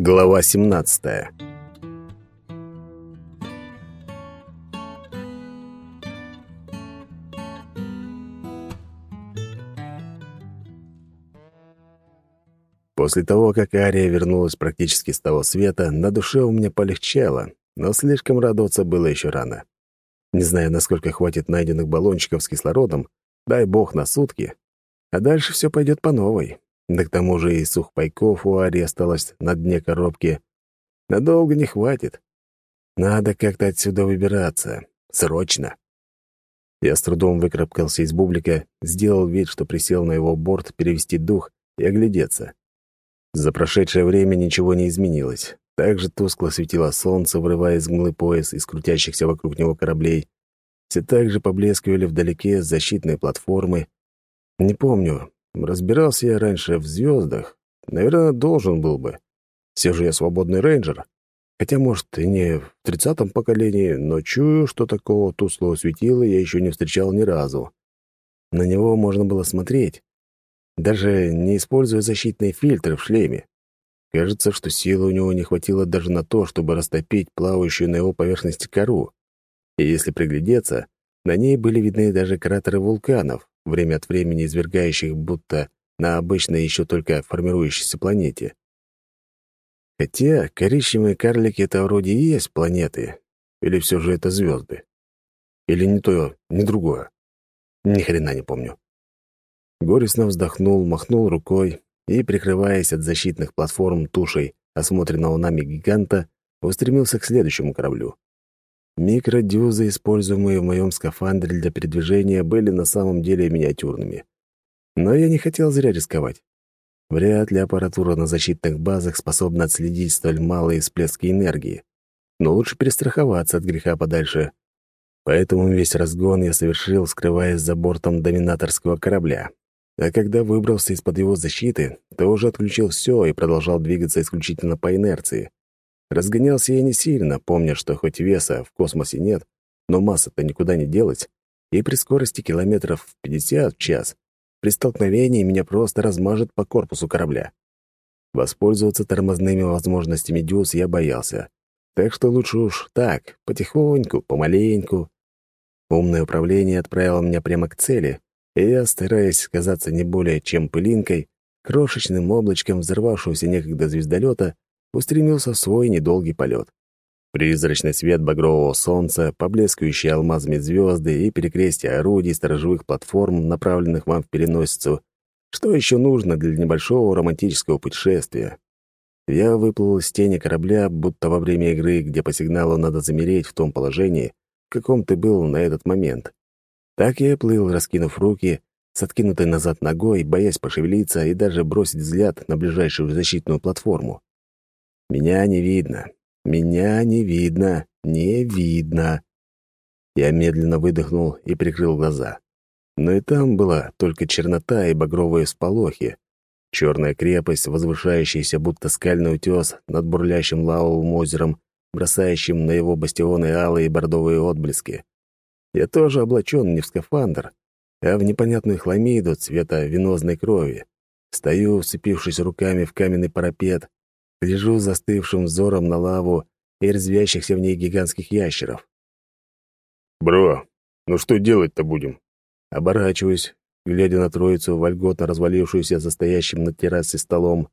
Глава 17. После того, как Ария вернулась практически с того света, на душе у меня полегчало, но слишком радоваться было еще рано. Не знаю, насколько хватит найденных баллончиков с кислородом, дай бог на сутки, а дальше все пойдет по новой. Да к тому же и сухпайков у Ари осталось на дне коробки. Надолго не хватит. Надо как-то отсюда выбираться. Срочно. Я с трудом выкарабкался из бублика, сделал вид, что присел на его борт перевести дух и оглядеться. За прошедшее время ничего не изменилось. Так же тускло светило солнце, вырывая из мглы пояс из крутящихся вокруг него кораблей. Все так же поблескивали вдалеке защитные платформы. Не помню, Разбирался я раньше в звездах. Наверное, должен был бы. Все же я свободный рейнджер. Хотя, может, и не в тридцатом поколении, но чую, что такого тусклого светила я еще не встречал ни разу. На него можно было смотреть, даже не используя защитные фильтры в шлеме. Кажется, что силы у него не хватило даже на то, чтобы растопить плавающую на его поверхности кору. И если приглядеться, на ней были видны даже кратеры вулканов, время от времени извергающих будто на обычной еще только формирующейся планете. Хотя коричневые карлики — это вроде и есть планеты, или все же это звезды. Или не то, ни другое. Ни хрена не помню. Горестно вздохнул, махнул рукой и, прикрываясь от защитных платформ тушей осмотренного нами гиганта, устремился к следующему кораблю. Микродюзы, используемые в моем скафандре для передвижения, были на самом деле миниатюрными. Но я не хотел зря рисковать. Вряд ли аппаратура на защитных базах способна отследить столь малые всплески энергии. Но лучше перестраховаться от греха подальше. Поэтому весь разгон я совершил, скрываясь за бортом доминаторского корабля. А когда выбрался из-под его защиты, то уже отключил все и продолжал двигаться исключительно по инерции. Разгонялся я не сильно, помня, что хоть веса в космосе нет, но масса-то никуда не делась, и при скорости километров в 50 в час при столкновении меня просто размажет по корпусу корабля. Воспользоваться тормозными возможностями дюз я боялся, так что лучше уж так, потихоньку, помаленьку. Умное управление отправило меня прямо к цели, и я, стараясь казаться не более чем пылинкой, крошечным облачком взорвавшегося некогда звездолета, устремился в свой недолгий полет. Призрачный свет багрового солнца, поблескивающие алмазами звезды и перекрестие орудий сторожевых платформ, направленных вам в переносицу. Что еще нужно для небольшого романтического путешествия? Я выплыл из тени корабля, будто во время игры, где по сигналу надо замереть в том положении, в каком ты был на этот момент. Так я плыл, раскинув руки, с откинутой назад ногой, боясь пошевелиться и даже бросить взгляд на ближайшую защитную платформу. Меня не видно. Меня не видно. Не видно. Я медленно выдохнул и прикрыл глаза. Но и там была только чернота и багровые сполохи. Черная крепость, возвышающаяся будто скальный утес над бурлящим лавовым озером, бросающим на его бастионы алые бордовые отблески. Я тоже облачен не в скафандр, а в непонятную хламиду цвета венозной крови. Стою, вцепившись руками в каменный парапет, Гляжу застывшим взором на лаву и резвящихся в ней гигантских ящеров. «Бро, ну что делать-то будем?» Оборачиваюсь, глядя на троицу, вольготно развалившуюся за стоящим на террасе столом.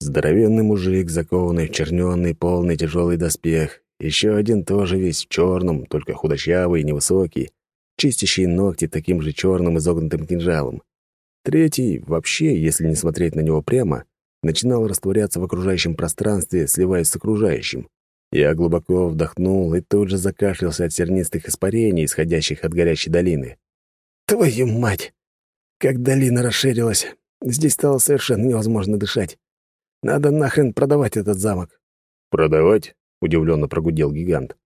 Здоровенный мужик, закованный в чернёный, полный тяжелый доспех. Еще один тоже весь в черном, только худощавый и невысокий, чистящий ногти таким же черным изогнутым кинжалом. Третий, вообще, если не смотреть на него прямо, начинал растворяться в окружающем пространстве, сливаясь с окружающим. Я глубоко вдохнул и тут же закашлялся от сернистых испарений, исходящих от горящей долины. «Твою мать! Как долина расширилась! Здесь стало совершенно невозможно дышать. Надо нахрен продавать этот замок». «Продавать?» — удивленно прогудел гигант.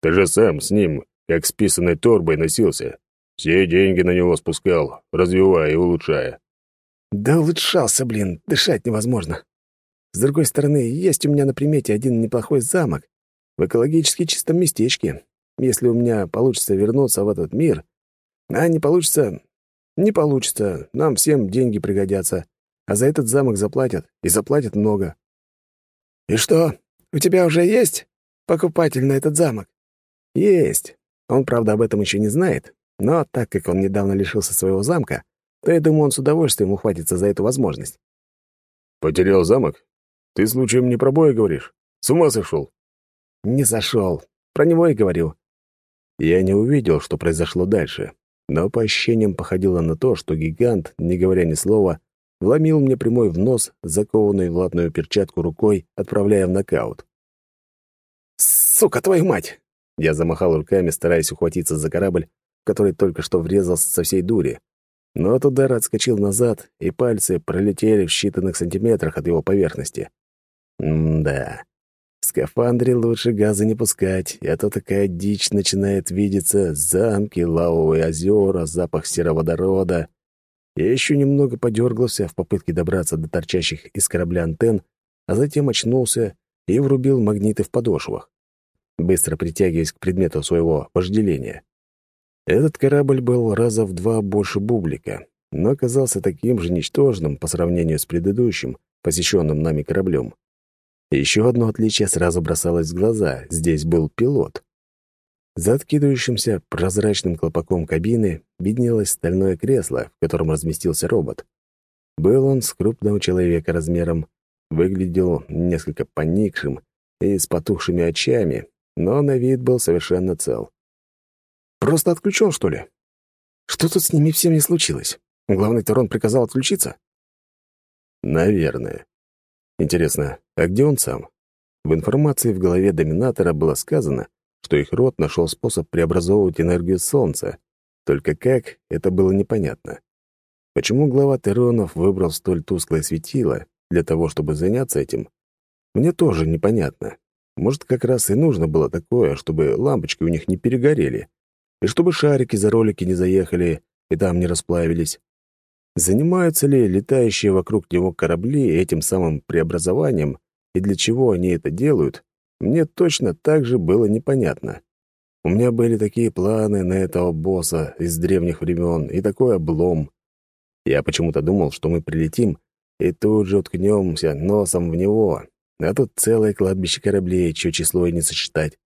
«Ты же сам с ним, как с писаной торбой, носился. Все деньги на него спускал, развивая и улучшая. Да улучшался, блин, дышать невозможно. С другой стороны, есть у меня на примете один неплохой замок в экологически чистом местечке. Если у меня получится вернуться в этот мир, а не получится, не получится, нам всем деньги пригодятся, а за этот замок заплатят, и заплатят много. «И что, у тебя уже есть покупатель на этот замок?» «Есть. Он, правда, об этом еще не знает, но так как он недавно лишился своего замка, то я думаю, он с удовольствием ухватится за эту возможность». «Потерял замок? Ты случаем не про боя говоришь? С ума сошел?» «Не сошел. Про него и говорю». Я не увидел, что произошло дальше, но по ощущениям походило на то, что гигант, не говоря ни слова, вломил мне прямой в нос, закованный в латную перчатку рукой, отправляя в нокаут. «Сука, твою мать!» Я замахал руками, стараясь ухватиться за корабль, который только что врезался со всей дури. Но от удара отскочил назад, и пальцы пролетели в считанных сантиметрах от его поверхности. М-да. В скафандре лучше газа не пускать, а то такая дичь начинает видеться. Замки, лавовые озера, запах сероводорода. Я еще немного подергался в попытке добраться до торчащих из корабля антенн, а затем очнулся и врубил магниты в подошвах, быстро притягиваясь к предмету своего вожделения. Этот корабль был раза в два больше бублика, но оказался таким же ничтожным по сравнению с предыдущим, посещенным нами кораблем. Еще одно отличие сразу бросалось в глаза — здесь был пилот. За откидывающимся прозрачным колпаком кабины виднелось стальное кресло, в котором разместился робот. Был он с крупного человека размером, выглядел несколько поникшим и с потухшими очами, но на вид был совершенно цел. Просто отключен, что ли? Что тут с ними всеми случилось? Главный Тарон приказал отключиться? Наверное. Интересно, а где он сам? В информации в голове доминатора было сказано, что их род нашел способ преобразовывать энергию Солнца. Только как, это было непонятно. Почему глава Теронов выбрал столь тусклое светило для того, чтобы заняться этим? Мне тоже непонятно. Может, как раз и нужно было такое, чтобы лампочки у них не перегорели, и чтобы шарики за ролики не заехали и там не расплавились. Занимаются ли летающие вокруг него корабли этим самым преобразованием, и для чего они это делают, мне точно так же было непонятно. У меня были такие планы на этого босса из древних времен и такой облом. Я почему-то думал, что мы прилетим и тут же уткнемся носом в него, а тут целое кладбище кораблей, чье число и не сочетать.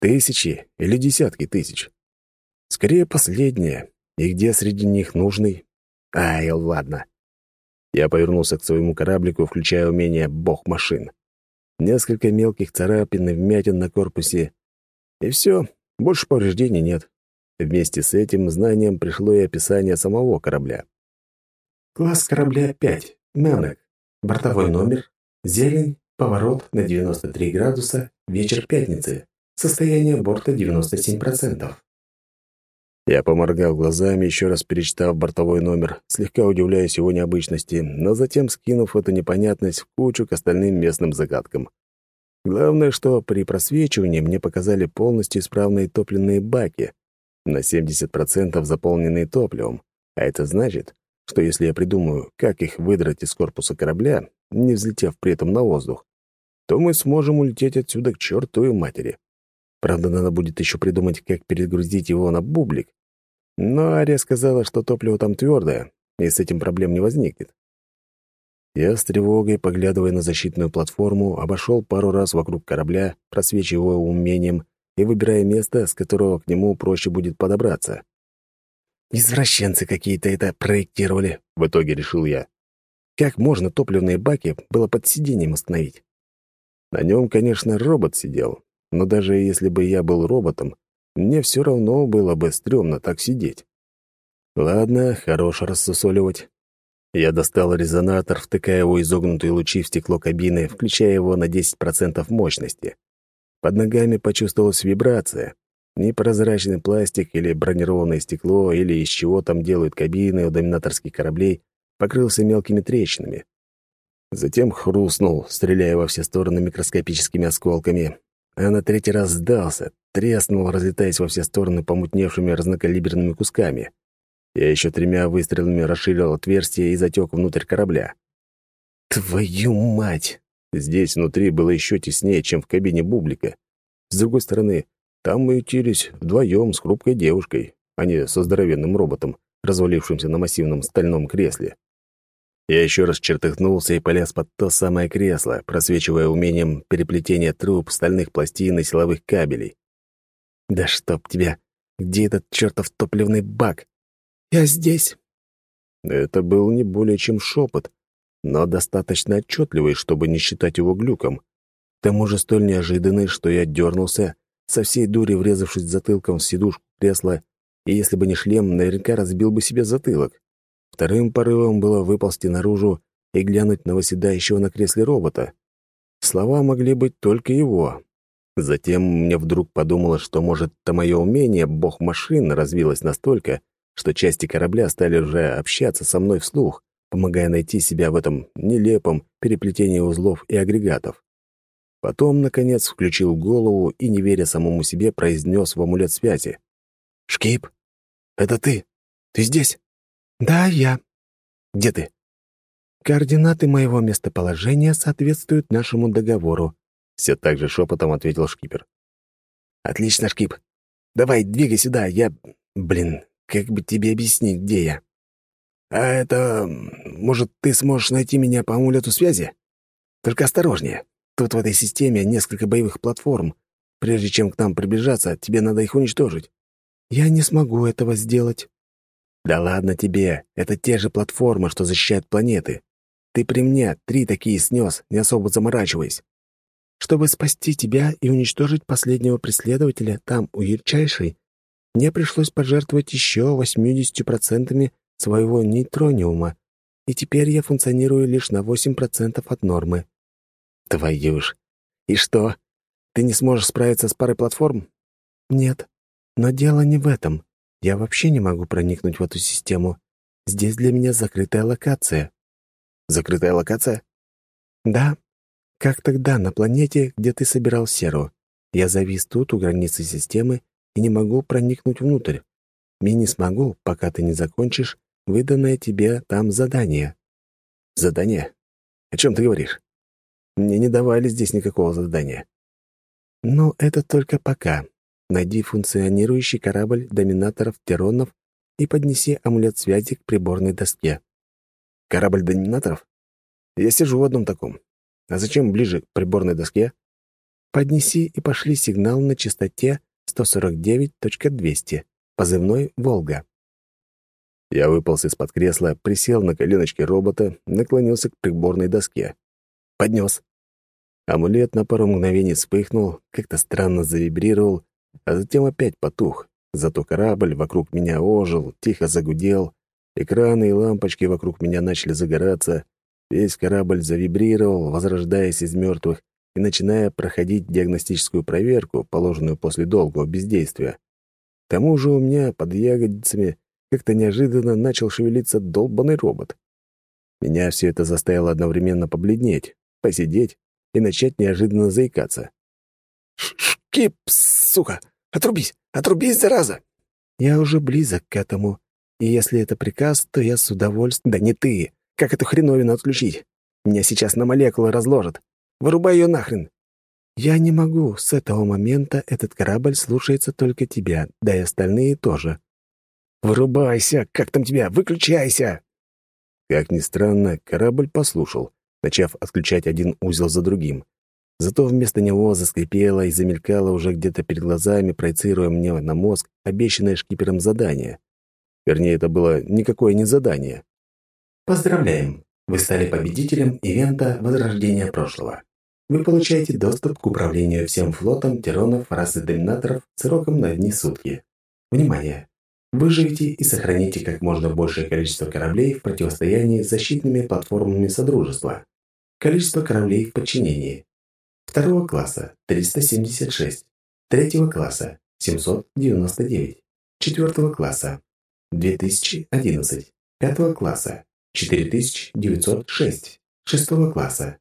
Тысячи или десятки тысяч. Скорее, последнее. И где среди них нужный? Ай, ладно. Я повернулся к своему кораблику, включая умение «Бог машин». Несколько мелких царапин и вмятин на корпусе. И все, больше повреждений нет. Вместе с этим знанием пришло и описание самого корабля. Класс корабля 5. Мянок. Бортовой номер. Зелень. Поворот на 93 градуса. Вечер пятницы. Состояние борта 97%. Я поморгал глазами, еще раз перечитав бортовой номер, слегка удивляясь его необычности, но затем скинув эту непонятность в кучу к остальным местным загадкам. Главное, что при просвечивании мне показали полностью исправные топливные баки, на 70% заполненные топливом, а это значит, что если я придумаю, как их выдрать из корпуса корабля, не взлетев при этом на воздух, то мы сможем улететь отсюда к чертовой матери. Правда, надо будет еще придумать, как перегрузить его на бублик, но Ария сказала, что топливо там твердое, и с этим проблем не возникнет. Я с тревогой, поглядывая на защитную платформу, обошел пару раз вокруг корабля, просвечивая умением и выбирая место, с которого к нему проще будет подобраться. «Извращенцы какие-то это проектировали», — в итоге решил я. «Как можно топливные баки было под сиденьем остановить?» На нем, конечно, робот сидел, но даже если бы я был роботом, мне все равно было бы стрёмно так сидеть. Ладно, хорош рассусоливать. Я достал резонатор, втыкая его изогнутые лучи в стекло кабины, включая его на 10% мощности. Под ногами почувствовалась вибрация. Непрозрачный пластик или бронированное стекло, или из чего там делают кабины у доминаторских кораблей, покрылся мелкими трещинами. Затем хрустнул, стреляя во все стороны микроскопическими осколками, а на третий раз сдался, треснул, разлетаясь во все стороны помутневшими разнокалиберными кусками. Я еще тремя выстрелами расширил отверстие и затек внутрь корабля. Твою мать! Здесь внутри было еще теснее, чем в кабине Бублика. С другой стороны, там мы ютились вдвоем с хрупкой девушкой, а не со здоровенным роботом, развалившимся на массивном стальном кресле. Я еще раз чертыхнулся и полез под то самое кресло, просвечивая умением переплетения труб, стальных пластин и силовых кабелей. «Да чтоб тебя! Где этот чертов топливный бак?» «Я здесь!» Это был не более чем шепот, но достаточно отчетливый, чтобы не считать его глюком. К тому же столь неожиданный, что я дернулся, со всей дури врезавшись затылком в сидушку кресла, и если бы не шлем, наверняка разбил бы себе затылок. Вторым порывом было выползти наружу и глянуть на восседающего на кресле робота. Слова могли быть только его. Затем мне вдруг подумалось, что, может, то мое умение, бог машин, развилось настолько, что части корабля стали уже общаться со мной вслух, помогая найти себя в этом нелепом переплетении узлов и агрегатов. Потом, наконец, включил голову и, не веря самому себе, произнес в амулет связи. «Шкип, это ты? Ты здесь?» «Да, я». «Где ты?» «Координаты моего местоположения соответствуют нашему договору», все так же шепотом ответил шкипер. «Отлично, Шкип. Давай, двигай сюда. Я... Блин, как бы тебе объяснить, где я? А это... Может, ты сможешь найти меня по амулету связи? Только осторожнее. Тут в этой системе несколько боевых платформ. Прежде чем к нам приближаться, тебе надо их уничтожить». «Я не смогу этого сделать». «Да ладно тебе. Это те же платформы, что защищают планеты. Ты при мне три такие снес, не особо заморачиваясь. Чтобы спасти тебя и уничтожить последнего преследователя там, у ярчайшей, мне пришлось пожертвовать еще 80% своего нейтрониума, и теперь я функционирую лишь на 8% от нормы. Твою ж! И что? Ты не сможешь справиться с парой платформ? Нет. Но дело не в этом. Я вообще не могу проникнуть в эту систему. Здесь для меня закрытая локация. Закрытая локация? Да. Как тогда на планете, где ты собирал серу? Я завис тут, у границы системы, и не могу проникнуть внутрь. И не смогу, пока ты не закончишь выданное тебе там задание». «Задание? О чем ты говоришь? Мне не давали здесь никакого задания». «Ну, это только пока. Найди функционирующий корабль доминаторов Теронов и поднеси амулет связи к приборной доске». «Корабль доминаторов? Я сижу в одном таком. А зачем ближе к приборной доске?» «Поднеси и пошли сигнал на частоте 149.200, позывной «Волга». Я выполз из-под кресла, присел на коленочки робота, наклонился к приборной доске. Поднес. Амулет на пару мгновений вспыхнул, как-то странно завибрировал, а затем опять потух. Зато корабль вокруг меня ожил, тихо загудел, экраны и лампочки вокруг меня начали загораться, весь корабль завибрировал, возрождаясь из мертвых, и начиная проходить диагностическую проверку, положенную после долгого бездействия. К тому же у меня под ягодицами как-то неожиданно начал шевелиться долбанный робот. Меня все это заставило одновременно побледнеть, посидеть и начать неожиданно заикаться. «Шкип, сука! Отрубись! Отрубись, зараза!» «Я уже близок к этому, и если это приказ, то я с удовольствием...» «Да не ты! Как эту хреновину отключить? Меня сейчас на молекулы разложат. Вырубай ее нахрен!» «Я не могу. С этого момента этот корабль слушается только тебя, да и остальные тоже». «Вырубайся! Как там тебя? Выключайся!» Как ни странно, корабль послушал, начав отключать один узел за другим. Зато вместо него заскрипело и замелькало уже где-то перед глазами, проецируя мне на мозг обещанное шкипером задание. Вернее, это было никакое не задание. «Поздравляем! Вы стали победителем ивента «Возрождение прошлого». Вы получаете доступ к управлению всем флотом тиронов расы доминаторов сроком на одни сутки. Внимание! Выживите и сохраните как можно большее количество кораблей в противостоянии с защитными платформами Содружества. Количество кораблей в подчинении. Второго класса – 376. Третьего класса – 799. Четвертого класса – 2011. Пятого класса – 4906. Шестого класса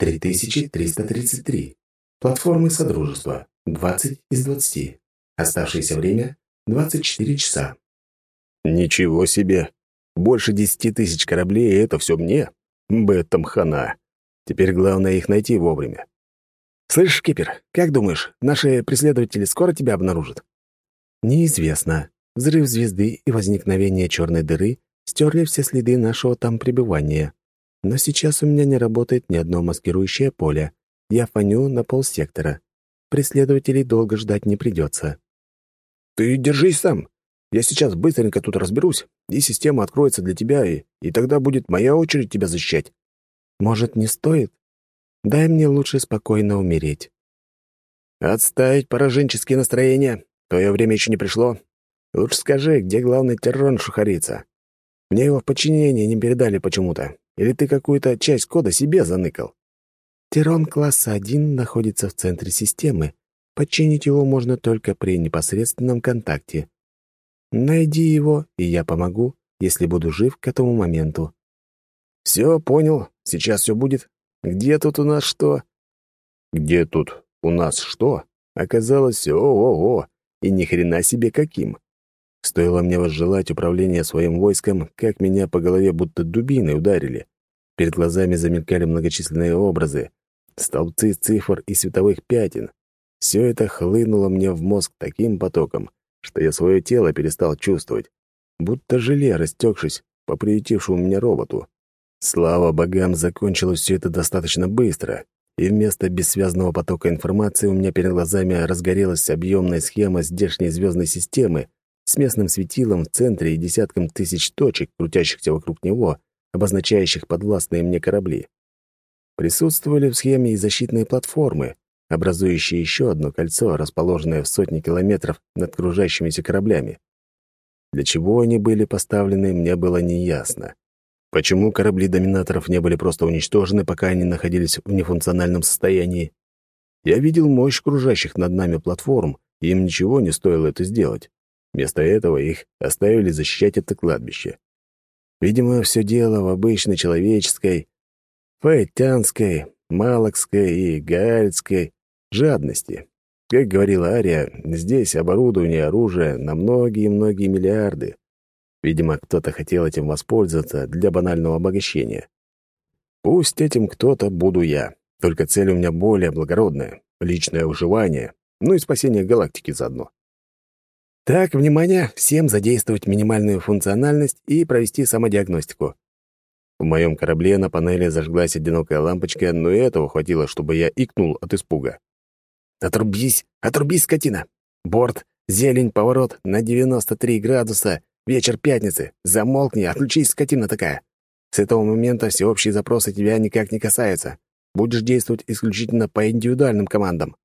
3333. Платформы Содружества. 20 из 20. Оставшееся время 24 часа. Ничего себе! Больше десяти тысяч кораблей, и это все мне? Бэтом хана. Теперь главное их найти вовремя. Слышишь, Кипер, как думаешь, наши преследователи скоро тебя обнаружат? Неизвестно. Взрыв звезды и возникновение черной дыры стерли все следы нашего там пребывания. Но сейчас у меня не работает ни одно маскирующее поле. Я фоню на полсектора. Преследователей долго ждать не придется. «Ты держись сам. Я сейчас быстренько тут разберусь, и система откроется для тебя, и, и тогда будет моя очередь тебя защищать». «Может, не стоит? Дай мне лучше спокойно умереть». «Отставить пораженческие настроения. Твое время еще не пришло. Лучше скажи, где главный террон шухарица? Мне его в подчинение не передали почему-то. Или ты какую-то часть кода себе заныкал?» Террон класса 1 находится в центре системы. Подчинить его можно только при непосредственном контакте. Найди его, и я помогу, если буду жив к этому моменту. «Все, понял. Сейчас все будет. Где тут у нас что?» «Где тут у нас что?» Оказалось, о-о-о, и ни хрена себе каким. Стоило мне возжелать управления своим войском, как меня по голове будто дубиной ударили. Перед глазами замелькали многочисленные образы, столбцы цифр и световых пятен. Все это хлынуло мне в мозг таким потоком, что я свое тело перестал чувствовать, будто желе, растекшись по приютившему меня роботу. Слава богам, закончилось все это достаточно быстро, и вместо бессвязного потока информации у меня перед глазами разгорелась объемная схема здешней звездной системы с местным светилом в центре и десятком тысяч точек, крутящихся вокруг него, обозначающих подвластные мне корабли. Присутствовали в схеме и защитные платформы, образующие еще одно кольцо, расположенное в сотни километров над кружащимися кораблями. Для чего они были поставлены, мне было неясно. Почему корабли доминаторов не были просто уничтожены, пока они находились в нефункциональном состоянии? Я видел мощь кружащих над нами платформ, и им ничего не стоило это сделать. Вместо этого их оставили защищать это кладбище. Видимо, все дело в обычной человеческой, фаэтянской, малокской и гаальской жадности. Как говорила Ария, здесь оборудование оружия на многие-многие миллиарды. Видимо, кто-то хотел этим воспользоваться для банального обогащения. Пусть этим кто-то буду я, только цель у меня более благородная — личное выживание, ну и спасение галактики заодно. Так, внимание, всем задействовать минимальную функциональность и провести самодиагностику. В моем корабле на панели зажглась одинокая лампочка, но и этого хватило, чтобы я икнул от испуга. «Отрубись! Отрубись, скотина! Борт, зелень, поворот на 93 градуса, вечер пятницы. Замолкни, отключись, скотина такая. С этого момента всеобщие запросы тебя никак не касаются. Будешь действовать исключительно по индивидуальным командам».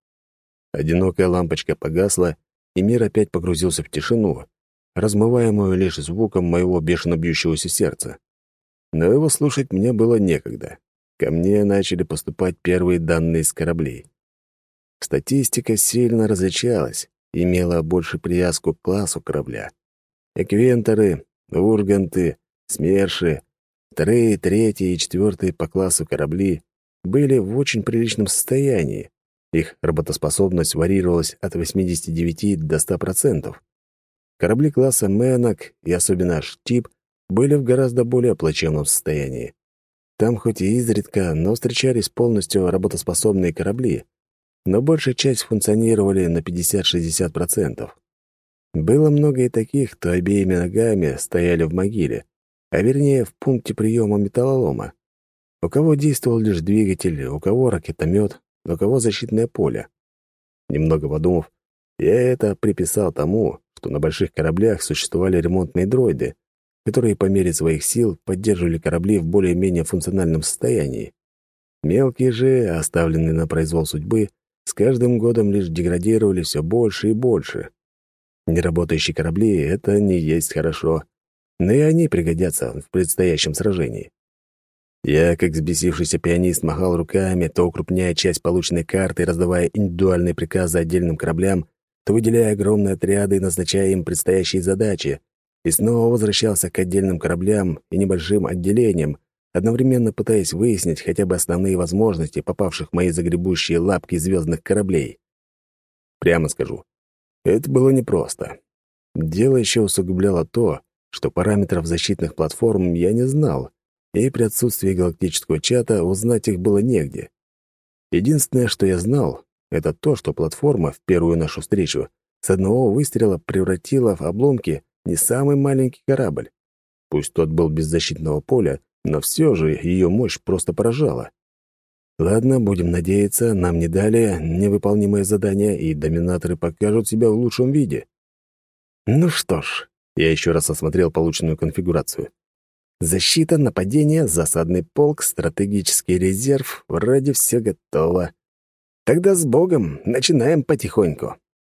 Одинокая лампочка погасла, и мир опять погрузился в тишину, размываемую лишь звуком моего бешено бьющегося сердца но его слушать мне было некогда. Ко мне начали поступать первые данные с кораблей. Статистика сильно различалась, имела больше привязку к классу корабля. Эквенторы, урганты, смерши, вторые, третьи и четвертые по классу корабли были в очень приличном состоянии. Их работоспособность варьировалась от 89 до 100%. Корабли класса Мэнок и особенно Штип были в гораздо более плачевном состоянии. Там хоть и изредка, но встречались полностью работоспособные корабли, но большая часть функционировали на 50-60%. Было много и таких, кто обеими ногами стояли в могиле, а вернее в пункте приема металлолома. У кого действовал лишь двигатель, у кого ракетомет, у кого защитное поле. Немного подумав, я это приписал тому, что на больших кораблях существовали ремонтные дроиды, которые по мере своих сил поддерживали корабли в более-менее функциональном состоянии. Мелкие же, оставленные на произвол судьбы, с каждым годом лишь деградировали все больше и больше. Неработающие корабли — это не есть хорошо, но и они пригодятся в предстоящем сражении. Я, как взбесившийся пианист, махал руками, то укрупняя часть полученной карты, раздавая индивидуальные приказы отдельным кораблям, то выделяя огромные отряды и назначая им предстоящие задачи, и снова возвращался к отдельным кораблям и небольшим отделениям, одновременно пытаясь выяснить хотя бы основные возможности попавших в мои загребущие лапки звездных кораблей. Прямо скажу, это было непросто. Дело еще усугубляло то, что параметров защитных платформ я не знал, и при отсутствии галактического чата узнать их было негде. Единственное, что я знал, это то, что платформа в первую нашу встречу с одного выстрела превратила в обломки не самый маленький корабль. Пусть тот был без защитного поля но все же ее мощь просто поражала. Ладно, будем надеяться, нам не дали невыполнимое задание, и доминаторы покажут себя в лучшем виде. Ну что ж, я еще раз осмотрел полученную конфигурацию. Защита, нападение, засадный полк, стратегический резерв. Вроде все готово. Тогда с Богом начинаем потихоньку.